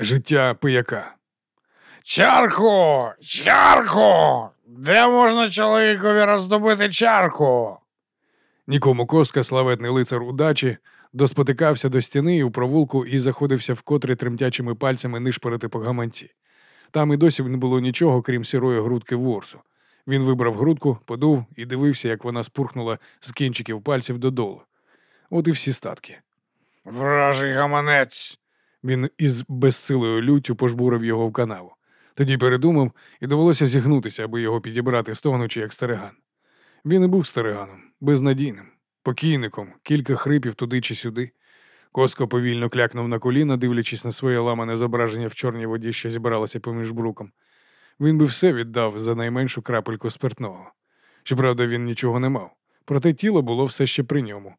Життя пияка. Чарку! Чарку! Де можна чоловікові роздобити чарку? Нікому коска, славетний лицар удачі, доспотикався до стіни і у провулку і заходився вкотре тремтячими пальцями нишпорити по гаманці. Там і досі не було нічого, крім сірої грудки ворсу. Він вибрав грудку, подув і дивився, як вона спурхнула з кінчиків пальців додолу. От і всі статки. Вражий гаманець. Він із безсилою люттю пожбурив його в канаву. Тоді передумав і довелося зігнутися, аби його підібрати, стогнучи, як стариган. Він і був стариганом, безнадійним, покійником, кілька хрипів туди чи сюди. Коско повільно клякнув на коліна, дивлячись на своє ламане зображення в чорній воді, що зібралося поміж бруком. Він би все віддав за найменшу крапельку спиртного. Щоправда, він нічого не мав, проте тіло було все ще при ньому.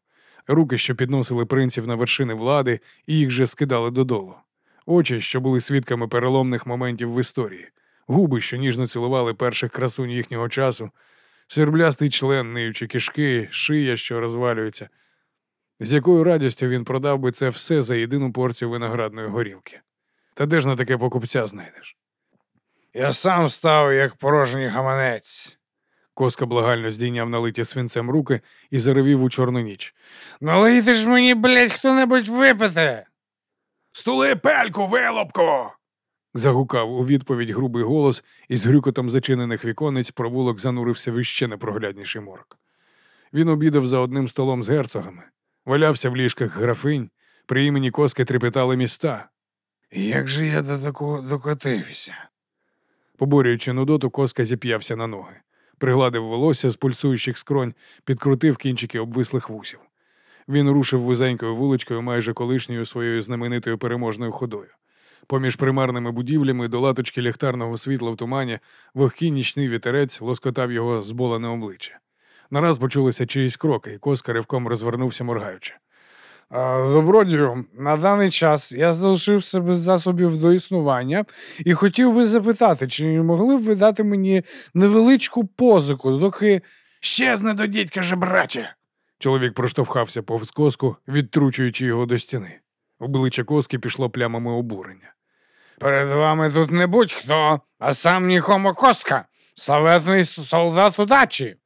Руки, що підносили принців на вершини влади, і їх же скидали додолу. Очі, що були свідками переломних моментів в історії, губи, що ніжно цілували перших красунь їхнього часу, сверблястий член, ниючи кишки, шия, що розвалюється. З якою радістю він продав би це все за єдину порцію виноградної горілки. Та де ж на таке покупця знайдеш? Я сам став, як порожній гаманець. Коска благально здійняв налиті свинцем руки і заревів у чорну ніч. Налийте ж мені, блядь, хто-небудь випити. Стули пельку, вилопко. загукав у відповідь грубий голос, і з грюкотом зачинених віконець провулок занурився в іще непроглядніший морок. Він обідав за одним столом з герцогами, валявся в ліжках графинь, при імені коски трепетали міста. Як же я до такого докотився? Поборюючи нудоту, коска зіп'явся на ноги, пригладив волосся з пульсуючих скронь, підкрутив кінчики обвислих вусів. Він рушив вузенькою вуличкою майже колишньою своєю знаменитою переможною ходою. Поміж примарними будівлями до латочки ліхтарного світла в тумані вогкий нічний вітерець лоскотав його зболене обличчя. Нараз почулися чиїсь кроки, і коска ривком розвернувся, моргаючи. Добродію, на даний час я залишився без засобів до існування і хотів би запитати, чи не могли б ви дати мені невеличку позику, доки щезне до дідька жебраче. Чоловік проштовхався повз коску, відтручуючи його до стіни. Обличчя коски пішло плямами обурення. Перед вами тут не будь-хто, а сам Ніхомо Коска, славетний солдат удачі.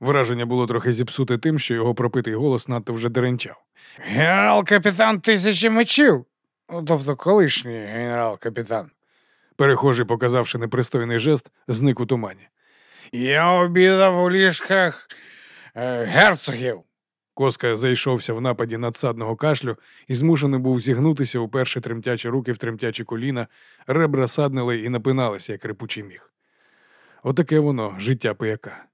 Враження було трохи зіпсуте тим, що його пропитий голос надто вже деренчав. Генерал-капітан тисячі мечів. Ну, тобто колишній генерал-капітан. Перехожий, показавши непристойний жест, зник у тумані. Я обідав у ліжках е, герцогів. Коска зайшовся в нападі надсадного кашлю і змушений був зігнутися уперше тремтячі руки в тремтячі коліна, ребра саднили і напиналися, як репучий міг. Отаке воно, життя пияка.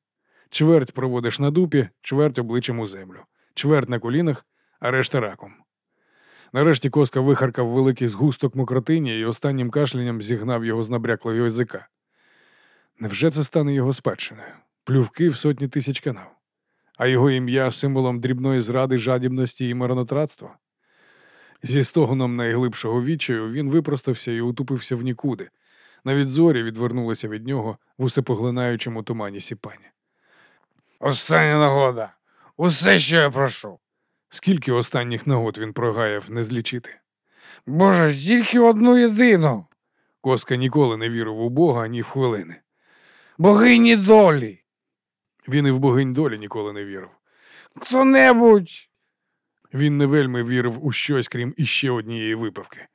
Чверть проводиш на дупі, чверть обличчям у землю, чверть на колінах, а решта раком. Нарешті коска вихаркав великий згусток мокротині і останнім кашлянням зігнав його з набряклого язика. Невже це стане його спадщиною? Плювки в сотні тисяч канав, а його ім'я символом дрібної зради, жадібності і марнотратства? Зі стогоном найглибшого відчаю він випростався і утупився в нікуди. Навіть зорі відвернулися від нього в усепоглинаючому тумані сіпані. Остання нагода. Усе, що я прошу. Скільки останніх нагод він прогаяв не злічити? Боже, тільки одну єдину. Коска ніколи не вірив у Бога ні в хвилини. Богині долі. Він і в богинь долі ніколи не вірив. Хто-небудь. Він не вельми вірив у щось, крім іще однієї випивки.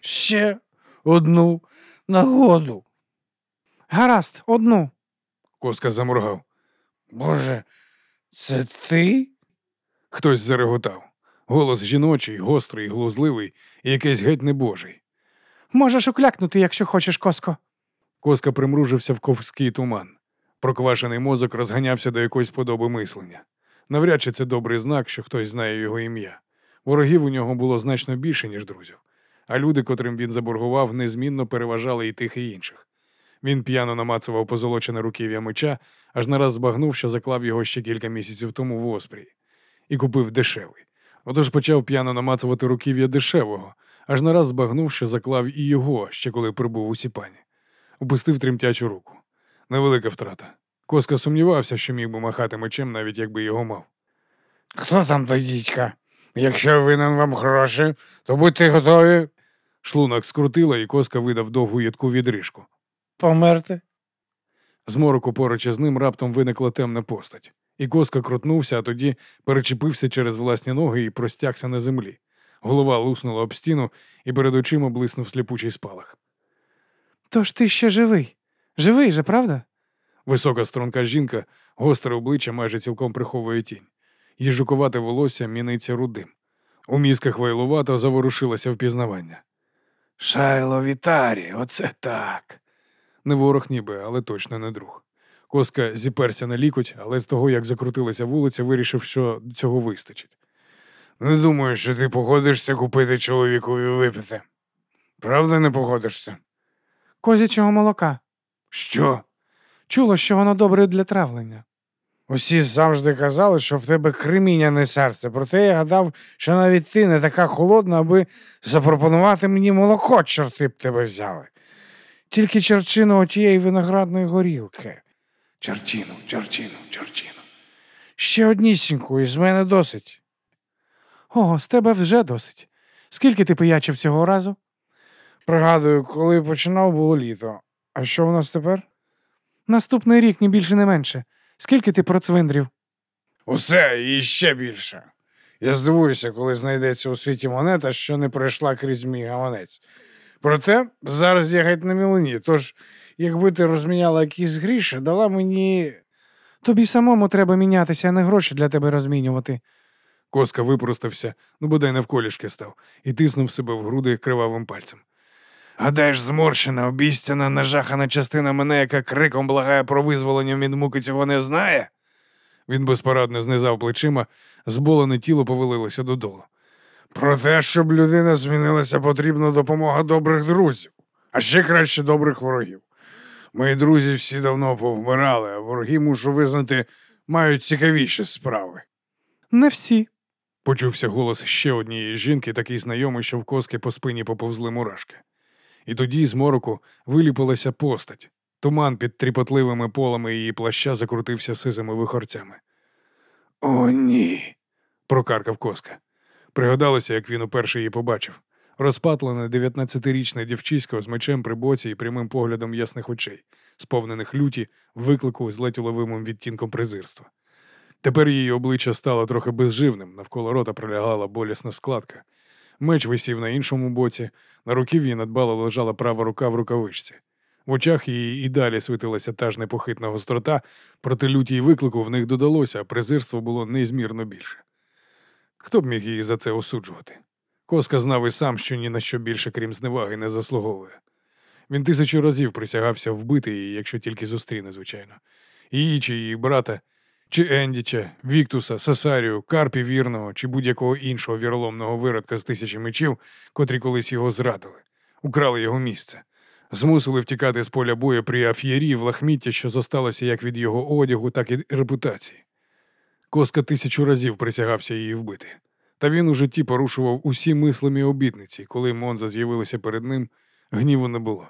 Ще одну нагоду. Гаразд, одну. Коска заморгав. Боже, це ти? Хтось зареготав. Голос жіночий, гострий, глузливий і якийсь геть небожий. Можеш уклякнути, якщо хочеш, коско. Коска примружився в ковський туман. Проквашений мозок розганявся до якоїсь подоби мислення. Навряд чи це добрий знак, що хтось знає його ім'я. Ворогів у нього було значно більше, ніж друзів, а люди, котрим він заборгував, незмінно переважали і тих, і інших. Він п'яно намацував позолочене руків'я меча, аж нараз збагнув, що заклав його ще кілька місяців тому в Оспрії, і купив дешевий. Отож почав п'яно намацувати руків'я дешевого, аж нараз збагнув, що заклав і його, ще коли прибув у сіпані. Упустив тремтячу руку. Невелика втрата. Коска сумнівався, що міг би махати мечем, навіть якби його мав. Хто там до дідька? Якщо винен вам гроші, то будьте готові. Шлунок скрутила, і коска видав довгу ядку відрижку. Померти? З мороку поруч із ним раптом виникла темна постать. І коска крутнувся, а тоді перечепився через власні ноги і простягся на землі. Голова луснула об стіну, і перед очима блиснув сліпучий спалах. Тож ти ще живий. Живий же, правда? Висока струнка жінка, гостре обличчя майже цілком приховує тінь. Її жукувате волосся міниться рудим. У мізках вайлувато заворушилося впізнавання. Шайло Вітарі, оце так. Не ворог ніби, але точно не друг. Коска зіперся на лікоть, але з того, як закрутилася вулиця, вирішив, що цього вистачить. Не думаю, що ти погодишся купити чоловікові випити. Правда, не погодишся? Козячого молока. Що? Чуло, що воно добре для травлення. Усі завжди казали, що в тебе креміняне серце, проте я гадав, що навіть ти не така холодна, аби запропонувати мені молоко, чорти б тебе взяли. Тільки черчину отієї виноградної горілки. Чарчину, чарчину, чарчину. Ще однісіньку, і з мене досить. О, з тебе вже досить. Скільки ти пиячив цього разу? Пригадую, коли починав, було літо. А що в нас тепер? Наступний рік, ні більше, не менше. Скільки ти процвиндрів? Усе і ще більше. Я здивуюся, коли знайдеться у світі монета, що не пройшла крізь мій гаманець. Проте зараз я геть на мілині, тож, якби ти розміняла якісь гріші, дала мені. Тобі самому треба мінятися, а не гроші для тебе розмінювати. Коска випростався, ну бодай навколішки став, і тиснув себе в груди кривавим пальцем. Гадаєш, зморщена, обіцяна, нажахана частина мене, яка криком благає про визволення від муки, цього не знає? Він безпорадно знизав плечима, зболене тіло повалилося додолу. Про те, щоб людина змінилася, потрібна допомога добрих друзів, а ще краще добрих ворогів. Мої друзі всі давно повмирали, а вороги, мушу визнати, мають цікавіші справи. Не всі. Почувся голос ще однієї жінки, такий знайомий, що в коски по спині поповзли мурашки. І тоді з мороку виліпилася постать. Туман під тріпотливими полами її плаща закрутився сизими вихорцями. О, ні. прокаркав коска. Пригадалося, як він уперше її побачив. Розпатлене дев'ятнадцятирічне дівчисько з мечем при боці і прямим поглядом ясних очей, сповнених люті, виклику з ледь відтінком презирства. Тепер її обличчя стало трохи безживним, навколо рота пролягала болісна складка. Меч висів на іншому боці, на руків'ї надбало лежала права рука в рукавичці. В очах її і далі світилася та ж непохитна гострота, проте люті й виклику в них додалося, а презирство було незмірно більше. Хто б міг її за це осуджувати? Коска знав і сам, що ні на що більше, крім зневаги, не заслуговує. Він тисячу разів присягався вбити її, якщо тільки зустріне, звичайно. Її чи її брата, чи Ендіча, Віктуса, Сесарію, Карпі вірного, чи будь-якого іншого віроломного виродка з тисячі мечів, котрі колись його зрадили, украли його місце, змусили втікати з поля бою при аф'єрі в лахміття, що зосталося як від його одягу, так і репутації. Коска тисячу разів присягався її вбити. Та він у житті порушував усі мислимі обітниці, коли Монза з'явилася перед ним, гніву не було.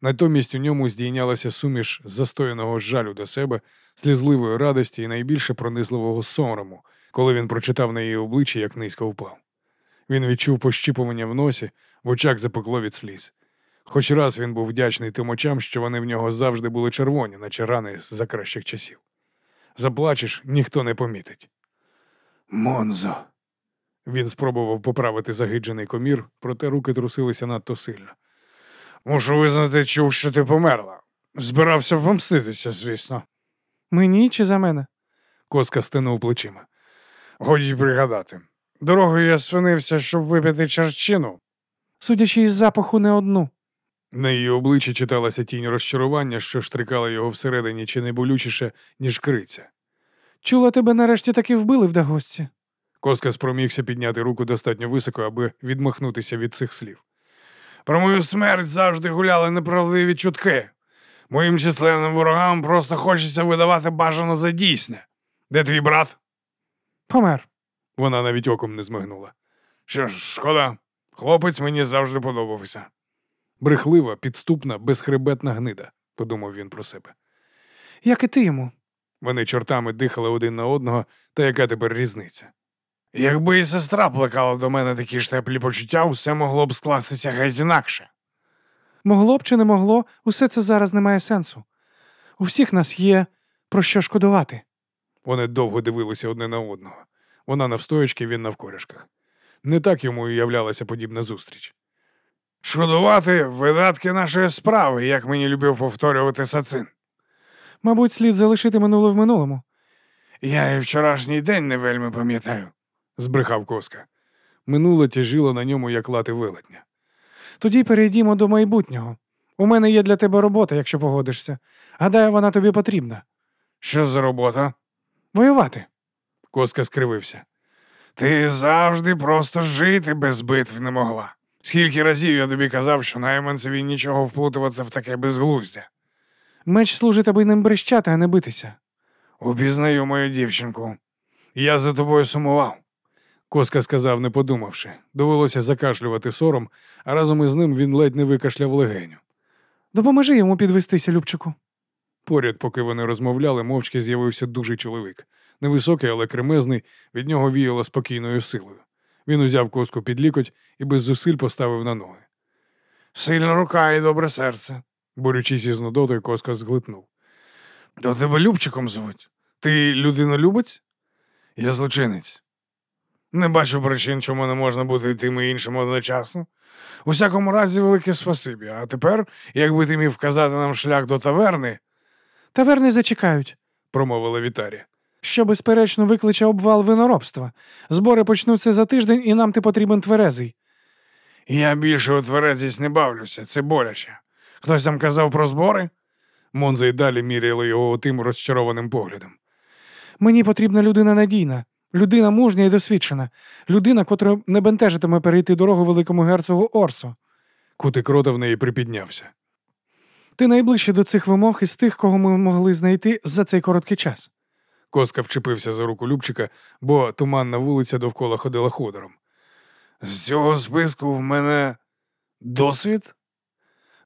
Натомість у ньому здійнялася суміш застояного жалю до себе, слізливої радості і найбільше пронизливого сорому, коли він прочитав на її обличчі, як низько впав. Він відчув пощіпування в носі, в очах запекло від сліз. Хоч раз він був вдячний тим очам, що вони в нього завжди були червоні, наче рани за кращих часів. Заплачеш, ніхто не помітить. Монзо. Він спробував поправити загиджений комір, проте руки трусилися надто сильно. Мушу визнати, чув, що ти померла. Збирався помститися, звісно. Мені чи за мене? Коска стинув плечима. Годі пригадати. Дорогою я спинився, щоб випити черчину. Судячи із запаху, не одну. На її обличчі читалася тінь розчарування, що штрикала його всередині чи не болючіше, ніж криця. Чула, тебе нарешті таки вбили в Дагосці. Коска спромігся підняти руку достатньо високо, аби відмахнутися від цих слів. Про мою смерть завжди гуляли неправдиві чутки. Моїм численним ворогам просто хочеться видавати бажано за дійсне. Де твій брат? Помер. Вона навіть оком не змигнула. Що ж, шкода, хлопець мені завжди подобався. Брехлива, підступна, безхребетна гнида, подумав він про себе. Як і ти йому. Вони чортами дихали один на одного, та яка тепер різниця? Якби і сестра плекала до мене такі ж теплі почуття, усе могло б скластися геть інакше. Могло б чи не могло, усе це зараз не має сенсу. У всіх нас є про що шкодувати. Вони довго дивилися одне на одного. Вона навстоячки, він навкорішках. Не так йому і являлася подібна зустріч. Шкодувати видатки нашої справи, як мені любив повторювати сацин. Мабуть, слід залишити минуле в минулому. Я і вчорашній день не вельми пам'ятаю. збрехав коска. Минуле тяжило на ньому, як лати велетня. Тоді перейдімо до майбутнього. У мене є для тебе робота, якщо погодишся. Гадаю, вона тобі потрібна. Що за робота? Воювати. Коска скривився. Ти завжди просто жити без битв не могла. Скільки разів я тобі казав, що найманцеві нічого вплутуватися в таке безглуздя. Меч служить, аби ним брещати, а не битися. Упізнаю мою дівчинку. Я за тобою сумував. Коска сказав, не подумавши. Довелося закашлювати сором, а разом із ним він ледь не викашляв легеню. Допоможи йому підвестися, Любчику. Поряд, поки вони розмовляли, мовчки з'явився дужий чоловік. Невисокий, але кремезний, від нього віяло спокійною силою. Він узяв коску під лікоть і без зусиль поставив на ноги. Сильна рука і добре серце. Борючись із нудотою, коска зглитнув. До тебе Любчиком звуть. Ти людинолюбець? Я злочинець. Не бачу причин, чому не можна бути і тим і іншим одночасно. У всякому разі, велике спасибі. А тепер, якби ти міг вказати нам шлях до таверни, Таверни зачекають, промовила Вітарія. Що, безперечно, викличе обвал виноробства. Збори почнуться за тиждень, і нам ти потрібен тверезий. я більше у тверезість не бавлюся, це боляче. Хтось там казав про збори? Монза й далі міряли його тим розчарованим поглядом. Мені потрібна людина надійна, людина мужня і досвідчена, людина, котра не бентежитиме перейти дорогу великому герцогу Орсо. Кутик рота в неї припіднявся. Ти найближче до цих вимог із тих, кого ми могли знайти за цей короткий час. Коска вчепився за руку Любчика, бо туманна вулиця довкола ходила ходором. З цього списку в мене досвід?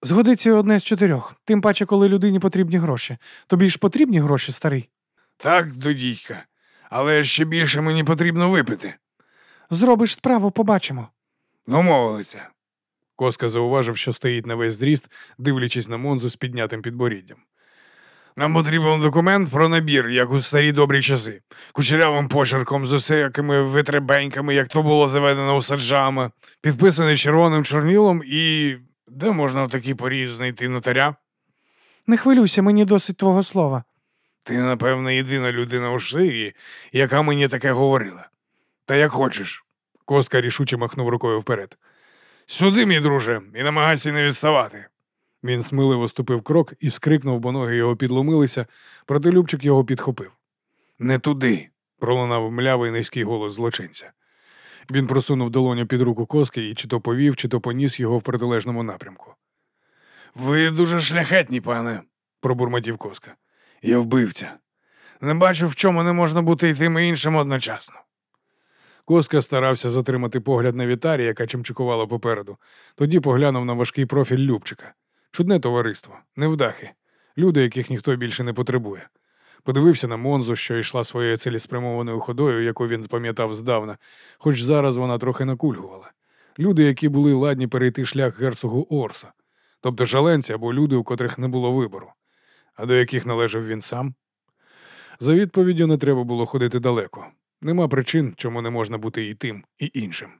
Згодиться одне з чотирьох, тим паче, коли людині потрібні гроші. Тобі ж потрібні гроші, старий? Так, додійка. Але ще більше мені потрібно випити. Зробиш справу, побачимо. Домовилися. Коска зауважив, що стоїть на весь зріст, дивлячись на Монзу з піднятим підборіддям. Нам потрібен документ про набір, як у старі добрі часи, кучерявим почерком з усякими витребеньками, як то було заведено у саджами, підписаний червоним чорнілом і. Де можна в такій порі знайти нотаря? Не хвилюйся, мені досить твого слова. Ти, напевно, єдина людина у Шиї, яка мені таке говорила. Та як хочеш. Коска рішуче махнув рукою вперед. Сюди, мій друже, і намагайся не відставати. Він сміливо ступив крок і скрикнув, бо ноги його підломилися, проте Любчик його підхопив. Не туди. Пролунав млявий низький голос злочинця. Він просунув долоню під руку коски і чи то повів, чи то поніс його в протилежному напрямку. Ви дуже шляхетні, пане, Пробурмотів коска. я вбивця. Не бачу, в чому не можна бути і тим і іншим одночасно. Коска старався затримати погляд на Вітарі, яка чимчикувала попереду. Тоді поглянув на важкий профіль Любчика. Чудне товариство, невдахи, люди, яких ніхто більше не потребує. Подивився на Монзу, що йшла своєю цілеспрямованою ходою, яку він запам'ятав здавна, хоч зараз вона трохи накульгувала. Люди, які були ладні перейти шлях герцогу Орса, тобто шаленці або люди, у котрих не було вибору, а до яких належав він сам. За відповіддю не треба було ходити далеко. Нема причин, чому не можна бути і тим, і іншим.